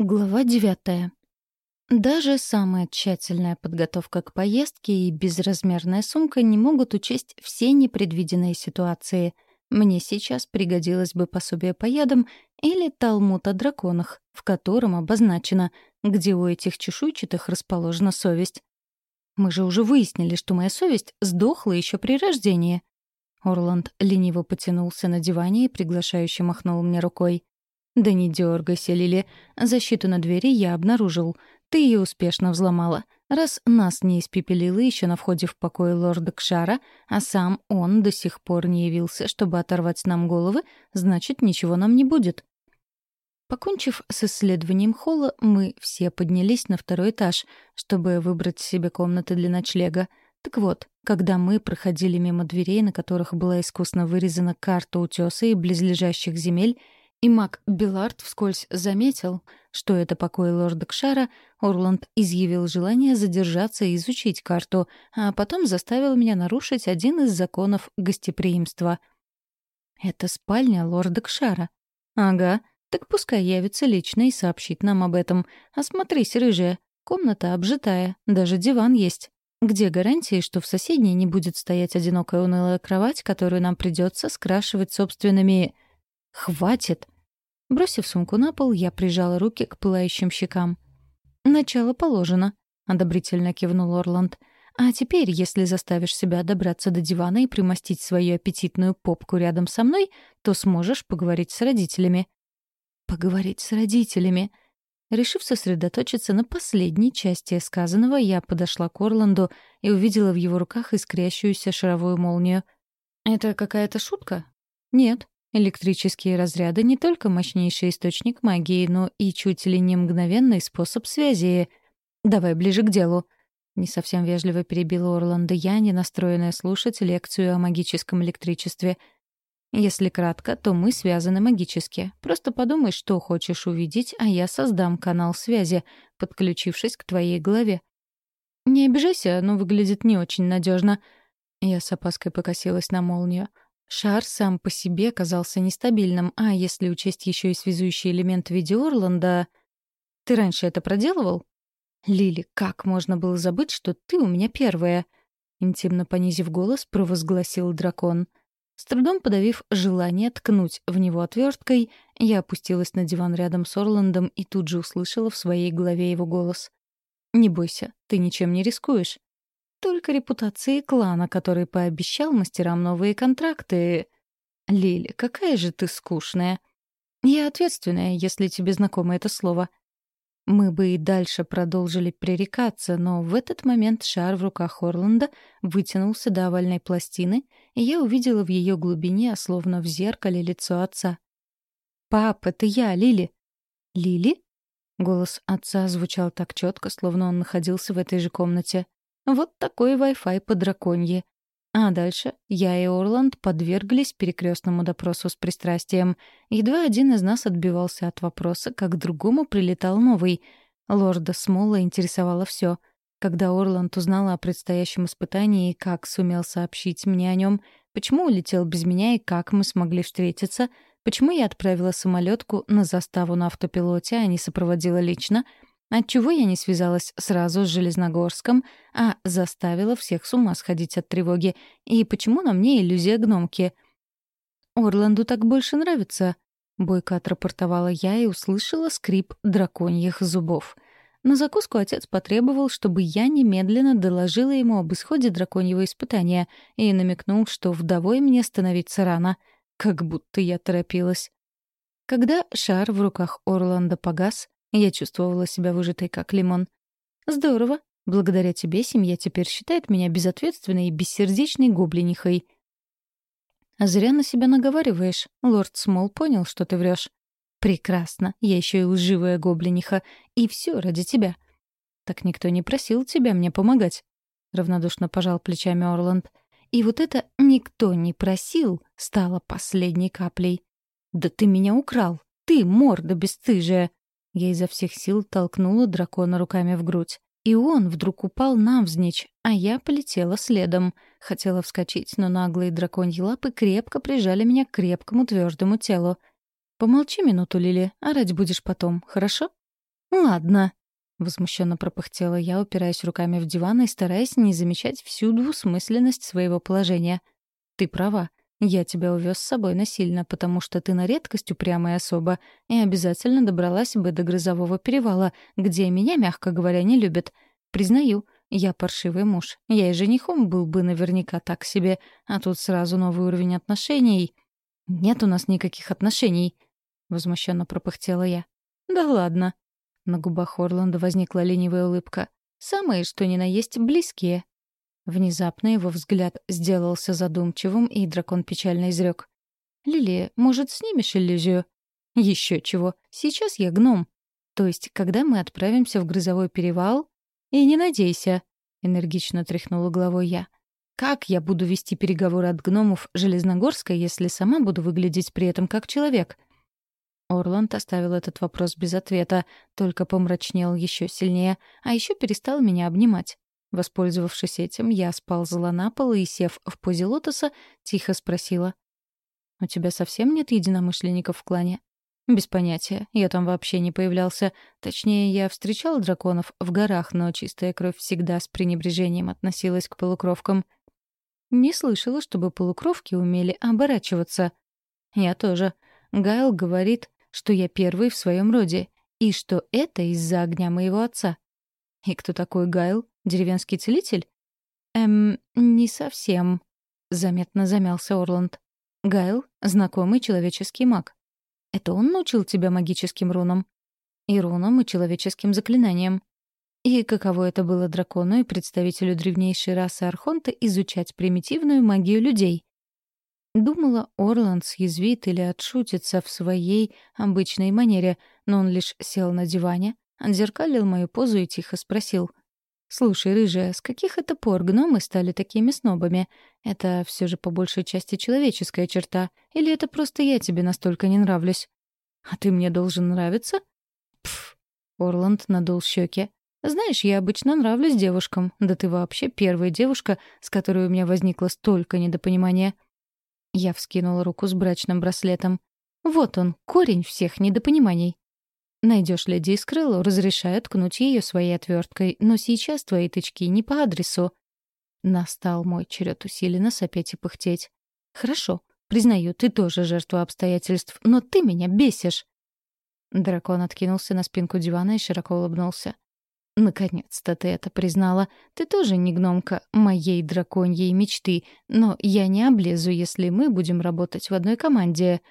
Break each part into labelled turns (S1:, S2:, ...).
S1: Глава девятая. Даже самая тщательная подготовка к поездке и безразмерная сумка не могут учесть все непредвиденные ситуации. Мне сейчас пригодилось бы пособие по ядам или талмуд о драконах, в котором обозначено, где у этих чешуйчатых расположена совесть. Мы же уже выяснили, что моя совесть сдохла еще при рождении. Орланд лениво потянулся на диване и приглашающе махнул мне рукой. «Да не дергайся, Лили. Защиту на двери я обнаружил. Ты ее успешно взломала. Раз нас не испепелило еще на входе в покой лорда Кшара, а сам он до сих пор не явился, чтобы оторвать нам головы, значит, ничего нам не будет». Покончив с исследованием холла, мы все поднялись на второй этаж, чтобы выбрать себе комнаты для ночлега. Так вот, когда мы проходили мимо дверей, на которых была искусно вырезана карта утеса и близлежащих земель, и маг Белард вскользь заметил, что это покой лорда Кшара, Орланд изъявил желание задержаться и изучить карту, а потом заставил меня нарушить один из законов гостеприимства. «Это спальня лорда Кшара». «Ага, так пускай явится лично и сообщит нам об этом. Осмотрись, рыжая, комната обжитая, даже диван есть». Где гарантии, что в соседней не будет стоять одинокая унылая кровать, которую нам придется скрашивать собственными... Хватит! Бросив сумку на пол, я прижала руки к пылающим щекам. «Начало положено», — одобрительно кивнул Орланд. «А теперь, если заставишь себя добраться до дивана и примостить свою аппетитную попку рядом со мной, то сможешь поговорить с родителями». «Поговорить с родителями», Решив сосредоточиться на последней части сказанного, я подошла к Орланду и увидела в его руках искрящуюся шаровую молнию. «Это какая-то шутка?» «Нет. Электрические разряды — не только мощнейший источник магии, но и чуть ли не мгновенный способ связи. Давай ближе к делу». Не совсем вежливо перебила Орландо я, не настроенная слушать лекцию о магическом электричестве. Если кратко, то мы связаны магически. Просто подумай, что хочешь увидеть, а я создам канал связи, подключившись к твоей голове. Не обижайся, но выглядит не очень надежно. Я с опаской покосилась на молнию. Шар сам по себе казался нестабильным, а если учесть еще и связующий элемент в виде Орланда... Ты раньше это проделывал? Лили, как можно было забыть, что ты у меня первая? Интимно понизив голос, провозгласил дракон. С трудом подавив желание ткнуть в него отверткой, я опустилась на диван рядом с Орландом и тут же услышала в своей голове его голос. «Не бойся, ты ничем не рискуешь только репутацией клана, который пообещал мастерам новые контракты. Лили, какая же ты скучная. Я ответственная, если тебе знакомо это слово. Мы бы и дальше продолжили пререкаться, но в этот момент шар в руках Орланда вытянулся до овальной пластины, и я увидела в ее глубине, словно в зеркале, лицо отца. «Пап, это я, Лили». «Лили?» Голос отца звучал так четко, словно он находился в этой же комнате. Вот такой Wi-Fi по драконье. А дальше я и Орланд подверглись перекрестному допросу с пристрастием. Едва один из нас отбивался от вопроса, как другому прилетал новый. Лорда Смола интересовало все. Когда Орланд узнала о предстоящем испытании и как сумел сообщить мне о нем, почему улетел без меня и как мы смогли встретиться, почему я отправила самолетку на заставу на автопилоте, а не сопроводила лично — Отчего я не связалась сразу с Железногорском, а заставила всех с ума сходить от тревоги? И почему на мне иллюзия гномки? «Орланду так больше нравится», — бойко отрапортовала я и услышала скрип драконьих зубов. На закуску отец потребовал, чтобы я немедленно доложила ему об исходе драконьего испытания и намекнул, что вдовой мне становиться рано, как будто я торопилась. Когда шар в руках Орланда погас, я чувствовала себя выжатой, как лимон. «Здорово. Благодаря тебе семья теперь считает меня безответственной и бессердечной гоблинихой». «Зря на себя наговариваешь. Лорд Смол понял, что ты врешь. «Прекрасно. Я еще и лживая гоблиниха. И все ради тебя». «Так никто не просил тебя мне помогать», — равнодушно пожал плечами Орланд. «И вот это «никто не просил» стало последней каплей. «Да ты меня украл! Ты, морда бесстыжая!» Я изо всех сил толкнула дракона руками в грудь. И он вдруг упал навзничь, а я полетела следом. Хотела вскочить, но наглые драконьи лапы крепко прижали меня к крепкому твердому телу. «Помолчи минуту, Лили, орать будешь потом, хорошо?» «Ладно», — возмущенно пропыхтела я, упираясь руками в диван и стараясь не замечать всю двусмысленность своего положения. «Ты права. Я тебя увез с собой насильно, потому что ты на редкость упрямая особа и обязательно добралась бы до Грозового перевала, где меня, мягко говоря, не любят. Признаю, я паршивый муж. Я и женихом был бы наверняка так себе, а тут сразу новый уровень отношений. Нет у нас никаких отношений, — возмущенно пропыхтела я. «Да ладно». На губах Орланда возникла ленивая улыбка. «Самые, что ни на есть, близкие». Внезапно его взгляд сделался задумчивым, и дракон печально изрек. «Лилия, может, снимешь иллюзию?» «Еще чего. Сейчас я гном. То есть, когда мы отправимся в грызовой перевал...» «И не надейся», — энергично тряхнула головой я. «Как я буду вести переговоры от гномов Железногорска, если сама буду выглядеть при этом как человек?» Орланд оставил этот вопрос без ответа, только помрачнел еще сильнее, а еще перестал меня обнимать. Воспользовавшись этим, я сползла на пол и, сев в позе лотоса, тихо спросила. «У тебя совсем нет единомышленников в клане?» «Без понятия. Я там вообще не появлялся. Точнее, я встречал драконов в горах, но чистая кровь всегда с пренебрежением относилась к полукровкам. Не слышала, чтобы полукровки умели оборачиваться. Я тоже. Гайл говорит, что я первый в своем роде, и что это из-за огня моего отца. И кто такой Гайл? Деревенский целитель? Эм, не совсем. Заметно замялся Орланд. Гайл — знакомый человеческий маг. Это он научил тебя магическим рунам? И рунам, и человеческим заклинаниям. И каково это было дракону и представителю древнейшей расы Архонта изучать примитивную магию людей? Думала, Орланд съязвит или отшутится в своей обычной манере, но он лишь сел на диване, отзеркалил мою позу и тихо спросил. «Слушай, рыжая, с каких это пор гномы стали такими снобами? Это все же по большей части человеческая черта, или это просто я тебе настолько не нравлюсь?» «А ты мне должен нравиться?» «Пф!» — Орланд надул щеки. «Знаешь, я обычно нравлюсь девушкам. Да ты вообще первая девушка, с которой у меня возникло столько недопонимания. Я вскинула руку с брачным браслетом. Вот он, корень всех недопониманий. Найдешь леди из крылу, разрешаю ткнуть ее своей отверткой, но сейчас твои тычки не по адресу. Настал мой черед усиленно сопеть и пыхтеть. Хорошо, признаю, ты тоже жертва обстоятельств, но ты меня бесишь. Дракон откинулся на спинку дивана и широко улыбнулся. «Наконец-то ты это признала. Ты тоже не гномка моей драконьей мечты, но я не облезу, если мы будем работать в одной команде.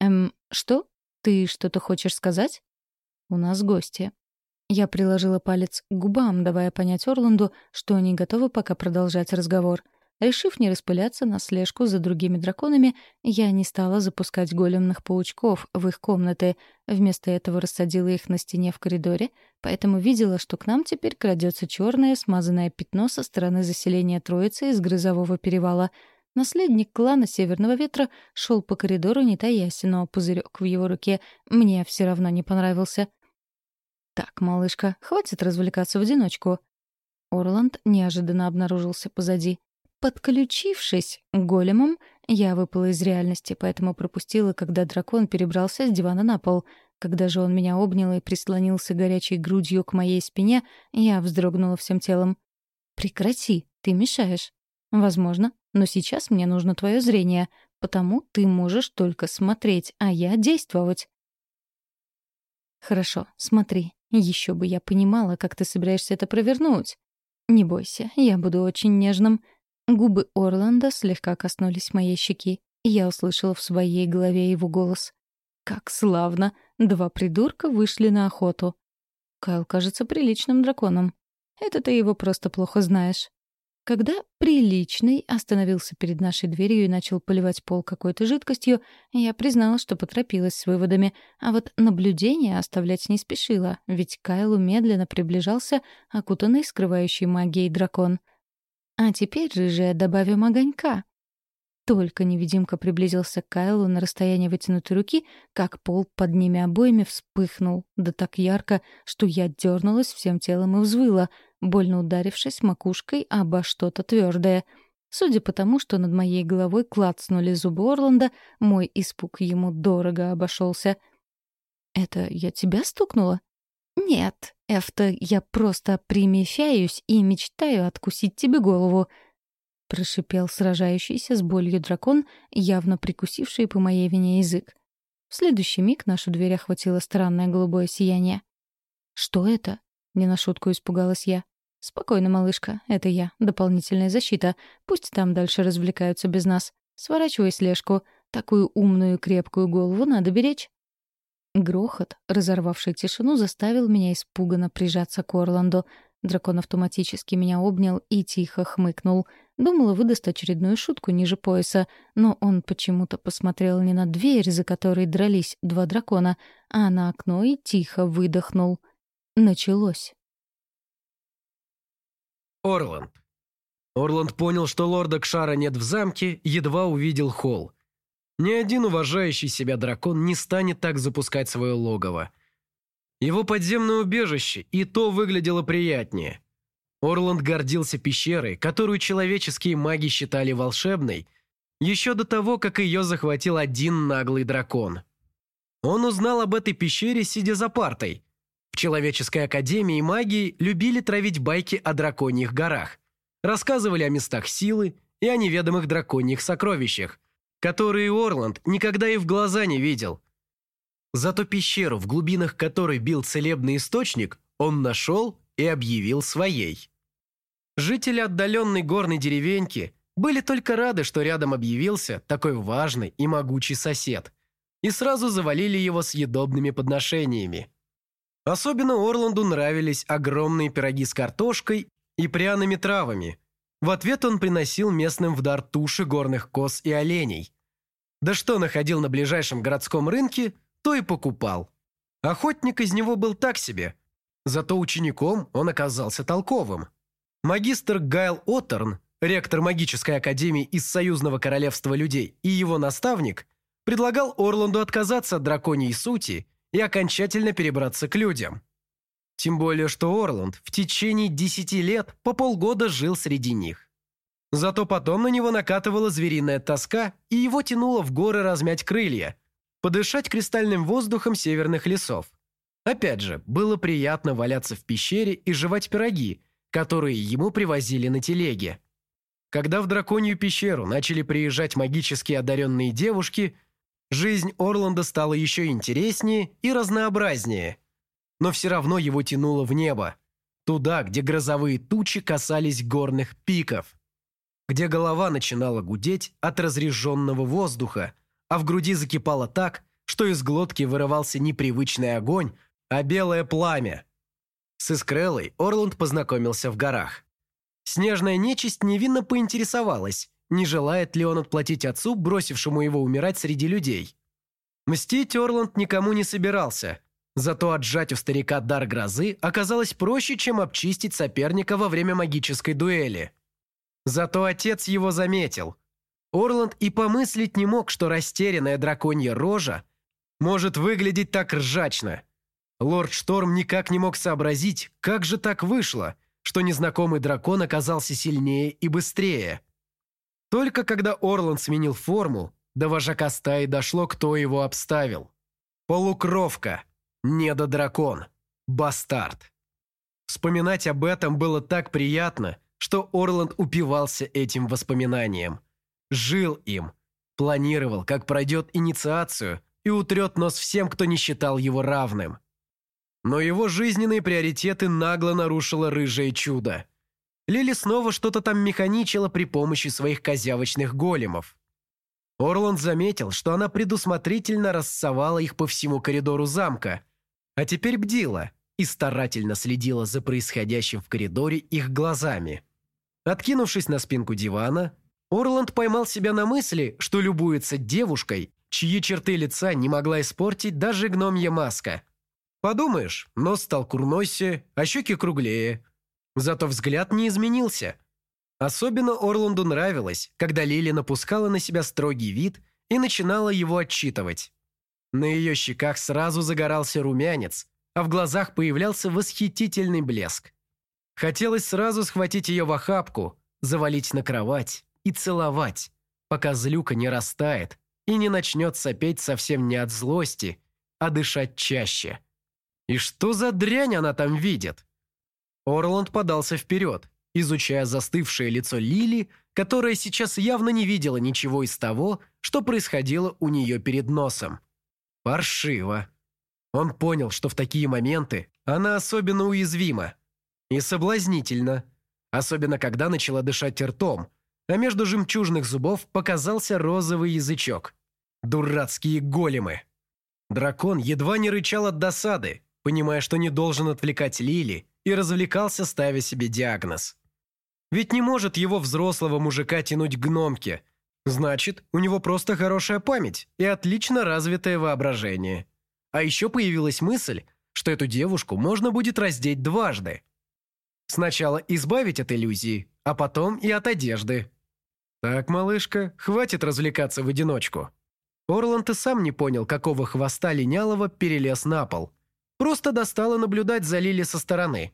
S1: Эм, что? Ты что-то хочешь сказать?» «У нас гости». Я приложила палец к губам, давая понять Орланду, что они готовы пока продолжать разговор — Решив не распыляться на слежку за другими драконами, я не стала запускать големных паучков в их комнаты. Вместо этого рассадила их на стене в коридоре, поэтому видела, что к нам теперь крадется черное смазанное пятно со стороны заселения Троицы из Грызового перевала. Наследник клана Северного Ветра шел по коридору, не таясь, но пузырек в его руке мне все равно не понравился. «Так, малышка, хватит развлекаться в одиночку». Орланд неожиданно обнаружился позади. Подключившись к големам, я выпала из реальности, поэтому пропустила, когда дракон перебрался с дивана на пол. Когда же он меня обнял и прислонился горячей грудью к моей спине, я вздрогнула всем телом. «Прекрати, ты мешаешь». «Возможно, но сейчас мне нужно твое зрение, потому ты можешь только смотреть, а я действовать». «Хорошо, смотри. Еще бы я понимала, как ты собираешься это провернуть. Не бойся, я буду очень нежным. Губы Орланда слегка коснулись моей щеки, я услышала в своей голове его голос. «Как славно! Два придурка вышли на охоту!» Кайл кажется приличным драконом. Это ты его просто плохо знаешь. Когда приличный остановился перед нашей дверью и начал поливать пол какой-то жидкостью, я признала, что поторопилась с выводами, а вот наблюдение оставлять не спешила, ведь Кайлу медленно приближался окутанный скрывающей магией дракон. А теперь, рыжая, добавим огонька. Только невидимка приблизился к Кайлу на расстояние вытянутой руки, как пол под ними обоими вспыхнул, да так ярко, что я дернулась всем телом и взвыла, больно ударившись макушкой обо что-то твердое. Судя по тому, что над моей головой клацнули зубы Орланда, мой испуг ему дорого обошелся. «Это я тебя стукнула?» «Нет, Эфта, я просто примещаюсь и мечтаю откусить тебе голову», — прошипел сражающийся с болью дракон, явно прикусивший по моей вине язык. В следующий миг нашу дверь охватило странное голубое сияние. «Что это?» — не на шутку испугалась я. «Спокойно, малышка, это я. Дополнительная защита. Пусть там дальше развлекаются без нас. Сворачивай слежку. Такую умную крепкую голову надо беречь». Грохот, разорвавший тишину, заставил меня испуганно прижаться к Орланду. Дракон автоматически меня обнял и тихо хмыкнул. Думала, выдаст очередную шутку ниже пояса, но он почему-то посмотрел не на дверь, за которой дрались два дракона, а на окно и тихо выдохнул. Началось.
S2: Орланд. Орланд понял, что лорда Кшара нет в замке, едва увидел холл. Ни один уважающий себя дракон не станет так запускать свое логово. Его подземное убежище и то выглядело приятнее. Орланд гордился пещерой, которую человеческие маги считали волшебной, еще до того, как ее захватил один наглый дракон. Он узнал об этой пещере, сидя за партой – в Человеческой академии магии любили травить байки о драконьих горах. Рассказывали о местах силы и о неведомых драконьих сокровищах, которые Орланд никогда и в глаза не видел. Зато пещеру, в глубинах которой бил целебный источник, он нашел и объявил своей. Жители отдаленной горной деревеньки были только рады, что рядом объявился такой важный и могучий сосед, и сразу завалили его съедобными подношениями. Особенно Орланду нравились огромные пироги с картошкой и пряными травами. В ответ он приносил местным в дар туши горных коз и оленей. Да что находил на ближайшем городском рынке, то и покупал. Охотник из него был так себе, зато учеником он оказался толковым. Магистр Гайл Оттерн, ректор магической академии из Союзного королевства людей и его наставник, предлагал Орланду отказаться от драконьей сути и окончательно перебраться к людям. Тем более, что Орланд в течение десяти лет по полгода жил среди них. Зато потом на него накатывала звериная тоска, и его тянуло в горы размять крылья, подышать кристальным воздухом северных лесов. Опять же, было приятно валяться в пещере и жевать пироги, которые ему привозили на телеге. Когда в драконью пещеру начали приезжать магически одаренные девушки – Жизнь Орланда стала еще интереснее и разнообразнее. Но все равно его тянуло в небо. Туда, где грозовые тучи касались горных пиков. Где голова начинала гудеть от разреженного воздуха, а в груди закипало так, что из глотки вырывался непривычный огонь, а белое пламя. С Искрелой Орланд познакомился в горах. Снежная нечисть невинно поинтересовалась, не желает ли он отплатить отцу, бросившему его умирать среди людей. Мстить Орланд никому не собирался, зато отжать у старика дар грозы оказалось проще, чем обчистить соперника во время магической дуэли. Зато отец его заметил. Орланд и помыслить не мог, что растерянная драконья рожа может выглядеть так ржачно. Лорд Шторм никак не мог сообразить, как же так вышло, что незнакомый дракон оказался сильнее и быстрее. Только когда Орланд сменил форму, до вожака стаи дошло, кто его обставил. Полукровка, недодракон, бастард. Вспоминать об этом было так приятно, что Орланд упивался этим воспоминанием. Жил им, планировал, как пройдет инициацию и утрет нос всем, кто не считал его равным. Но его жизненные приоритеты нагло нарушило рыжее чудо. Лили снова что-то там механичила при помощи своих козявочных големов. Орланд заметил, что она предусмотрительно рассовала их по всему коридору замка, а теперь бдила и старательно следила за происходящим в коридоре их глазами. Откинувшись на спинку дивана, Орланд поймал себя на мысли, что любуется девушкой, чьи черты лица не могла испортить даже гномья маска. Подумаешь, нос стал курноссе, а щеки круглее, Зато взгляд не изменился. Особенно Орланду нравилось, когда Лили напускала на себя строгий вид и начинала его отчитывать. На ее щеках сразу загорался румянец, а в глазах появлялся восхитительный блеск. Хотелось сразу схватить ее в охапку, завалить на кровать и целовать, пока злюка не растает и не начнет сопеть совсем не от злости, а дышать чаще. И что за дрянь она там видит? Орланд подался вперед, изучая застывшее лицо Лили, которая сейчас явно не видела ничего из того, что происходило у нее перед носом. Паршиво. Он понял, что в такие моменты она особенно уязвима и соблазнительна, особенно когда начала дышать ртом, а между жемчужных зубов показался розовый язычок. Дурацкие големы. Дракон едва не рычал от досады, понимая, что не должен отвлекать Лили, и развлекался, ставя себе диагноз. Ведь не может его взрослого мужика тянуть к гномке. Значит, у него просто хорошая память и отлично развитое воображение. А еще появилась мысль, что эту девушку можно будет раздеть дважды. Сначала избавить от иллюзии, а потом и от одежды. Так, малышка, хватит развлекаться в одиночку. Орланд и сам не понял, какого хвоста линялого перелез на пол. Просто достало наблюдать за Лили со стороны.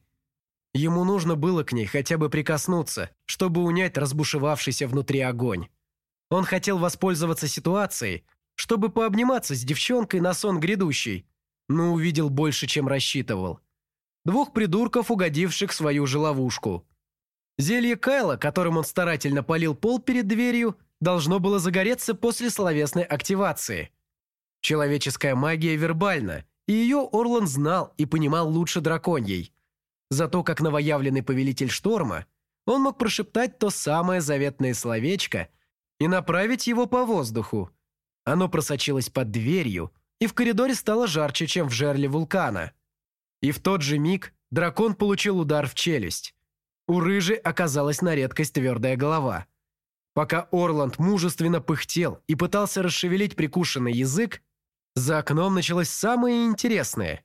S2: Ему нужно было к ней хотя бы прикоснуться, чтобы унять разбушевавшийся внутри огонь. Он хотел воспользоваться ситуацией, чтобы пообниматься с девчонкой на сон грядущий, но увидел больше, чем рассчитывал. Двух придурков, угодивших в свою же ловушку. Зелье Кайла, которым он старательно полил пол перед дверью, должно было загореться после словесной активации. Человеческая магия вербальна, и ее Орлан знал и понимал лучше драконьей. Зато как новоявленный повелитель шторма, он мог прошептать то самое заветное словечко и направить его по воздуху. Оно просочилось под дверью, и в коридоре стало жарче, чем в жерле вулкана. И в тот же миг дракон получил удар в челюсть. У рыжи оказалась на редкость твердая голова. Пока Орланд мужественно пыхтел и пытался расшевелить прикушенный язык, за окном началось самое интересное.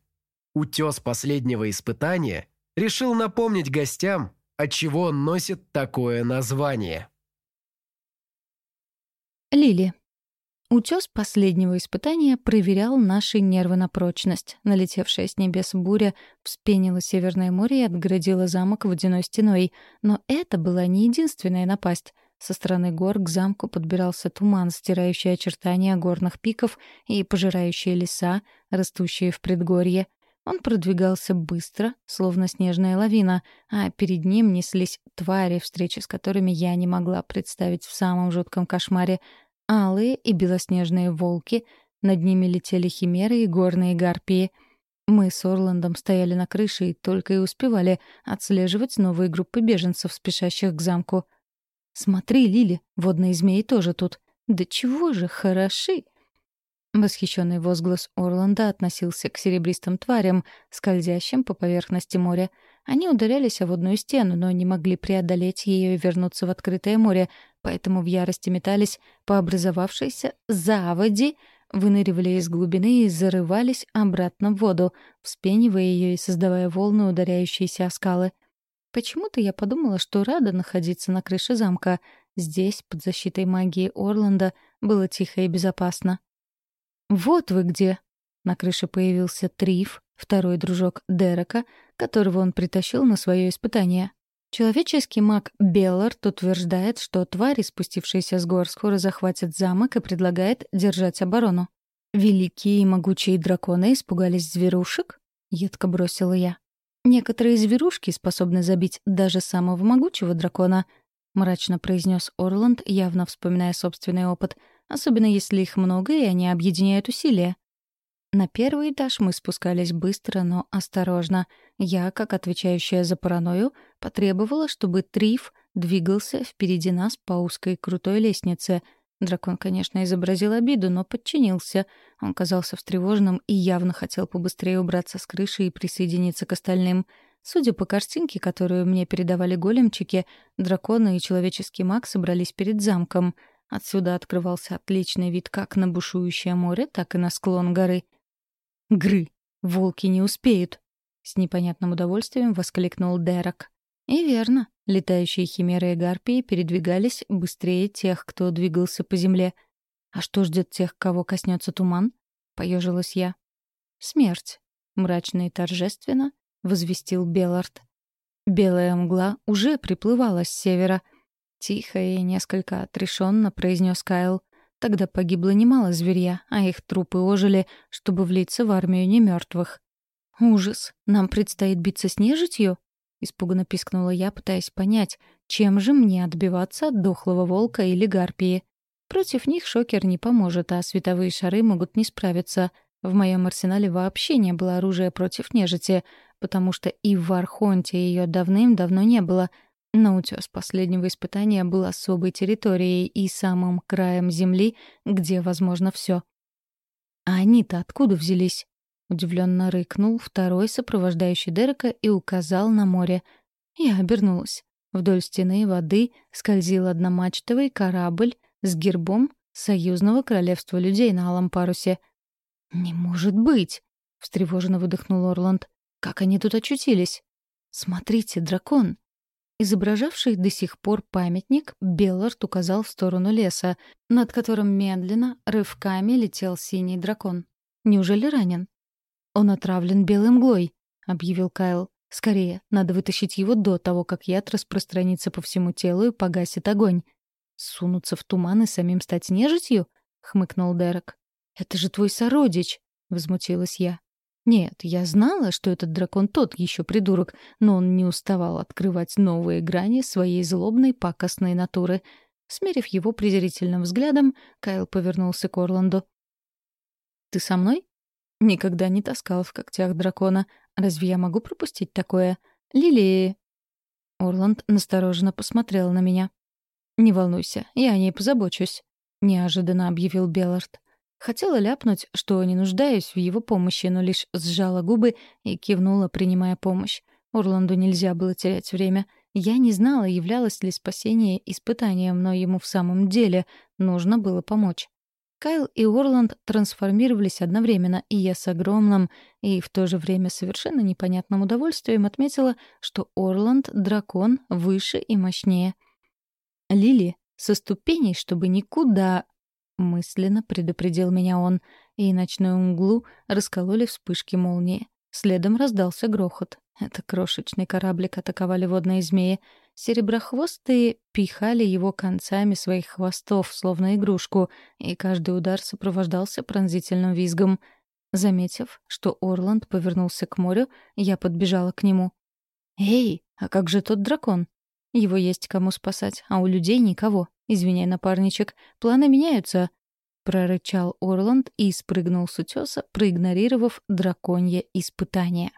S2: Утес последнего испытания решил напомнить гостям, отчего он носит такое название.
S1: Лили. Утес последнего испытания проверял наши нервы на прочность. Налетевшая с небес буря вспенила Северное море и отгородила замок водяной стеной. Но это была не единственная напасть. Со стороны гор к замку подбирался туман, стирающий очертания горных пиков и пожирающие леса, растущие в предгорье. Он продвигался быстро, словно снежная лавина, а перед ним неслись твари, встречи с которыми я не могла представить в самом жутком кошмаре. Алые и белоснежные волки, над ними летели химеры и горные гарпии. Мы с Орландом стояли на крыше и только и успевали отслеживать новые группы беженцев, спешащих к замку — «Смотри, Лили, водные змеи тоже тут. Да чего же хороши!» Восхищенный возглас Орланда относился к серебристым тварям, скользящим по поверхности моря. Они ударялись о водную стену, но не могли преодолеть ее и вернуться в открытое море, поэтому в ярости метались по образовавшейся заводи, выныривали из глубины и зарывались обратно в воду, вспенивая ее и создавая волны, ударяющиеся о скалы. Почему-то я подумала, что рада находиться на крыше замка. Здесь, под защитой магии Орланда, было тихо и безопасно. «Вот вы где!» На крыше появился Триф, второй дружок Дерека, которого он притащил на свое испытание. Человеческий маг Беллард утверждает, что твари, спустившиеся с гор, скоро захватят замок и предлагает держать оборону. «Великие и могучие драконы испугались зверушек?» — едко бросила я. «Некоторые зверушки способны забить даже самого могучего дракона», — мрачно произнес Орланд, явно вспоминая собственный опыт, особенно если их много и они объединяют усилия. На первый этаж мы спускались быстро, но осторожно. Я, как отвечающая за паранойю, потребовала, чтобы Триф двигался впереди нас по узкой крутой лестнице — Дракон, конечно, изобразил обиду, но подчинился. Он казался встревоженным и явно хотел побыстрее убраться с крыши и присоединиться к остальным. Судя по картинке, которую мне передавали големчики, драконы и человеческий маг собрались перед замком. Отсюда открывался отличный вид как на бушующее море, так и на склон горы. «Гры! Волки не успеют!» — с непонятным удовольствием воскликнул Дерек. И верно. Летающие химеры и гарпии передвигались быстрее тех, кто двигался по земле. А что ждет тех, кого коснется туман? Поежилась я. Смерть. Мрачно и торжественно возвестил Беллард. Белая мгла уже приплывала с севера. Тихо и несколько отрешенно произнес Кайл. Тогда погибло немало зверья, а их трупы ожили, чтобы влиться в армию немертвых. «Ужас! Нам предстоит биться с нежитью?» — испуганно пискнула я, пытаясь понять, чем же мне отбиваться от дохлого волка или гарпии. Против них шокер не поможет, а световые шары могут не справиться. В моем арсенале вообще не было оружия против нежити, потому что и в Архонте ее давным-давно не было. Но утес последнего испытания был особой территорией и самым краем земли, где возможно все. А они-то откуда взялись? Удивленно рыкнул второй сопровождающий Дерека и указал на море. Я обернулась. Вдоль стены воды скользил одномачтовый корабль с гербом Союзного королевства людей на алом парусе. «Не может быть!» — встревоженно выдохнул Орланд. «Как они тут очутились?» «Смотрите, дракон!» Изображавший до сих пор памятник, Беллард указал в сторону леса, над которым медленно, рывками летел синий дракон. «Неужели ранен?» «Он отравлен белой мглой», — объявил Кайл. «Скорее, надо вытащить его до того, как яд распространится по всему телу и погасит огонь». «Сунуться в туман и самим стать нежитью?» — хмыкнул Дерек. «Это же твой сородич!» — возмутилась я. Нет, я знала, что этот дракон тот еще придурок, но он не уставал открывать новые грани своей злобной пакостной натуры. Смерив его презрительным взглядом, Кайл повернулся к Орланду. «Ты со мной?» Никогда не таскал в когтях дракона. Разве я могу пропустить такое? Лилии. Орланд настороженно посмотрел на меня. «Не волнуйся, я о ней позабочусь», — неожиданно объявил Беллард. Хотела ляпнуть, что не нуждаюсь в его помощи, но лишь сжала губы и кивнула, принимая помощь. Орланду нельзя было терять время. Я не знала, являлось ли спасение испытанием, но ему в самом деле нужно было помочь. Кайл и Орланд трансформировались одновременно, и я с огромным и в то же время совершенно непонятным удовольствием отметила, что Орланд — дракон выше и мощнее. Лили со ступеней, чтобы никуда... Мысленно предупредил меня он, и ночную мглу раскололи вспышки молнии. Следом раздался грохот. Это крошечный кораблик атаковали водные змеи. Сереброхвостые пихали его концами своих хвостов, словно игрушку, и каждый удар сопровождался пронзительным визгом. Заметив, что Орланд повернулся к морю, я подбежала к нему. «Эй, а как же тот дракон? Его есть кому спасать, а у людей никого. Извиняй, напарничек, планы меняются», — прорычал Орланд и спрыгнул с утеса, проигнорировав драконье испытание.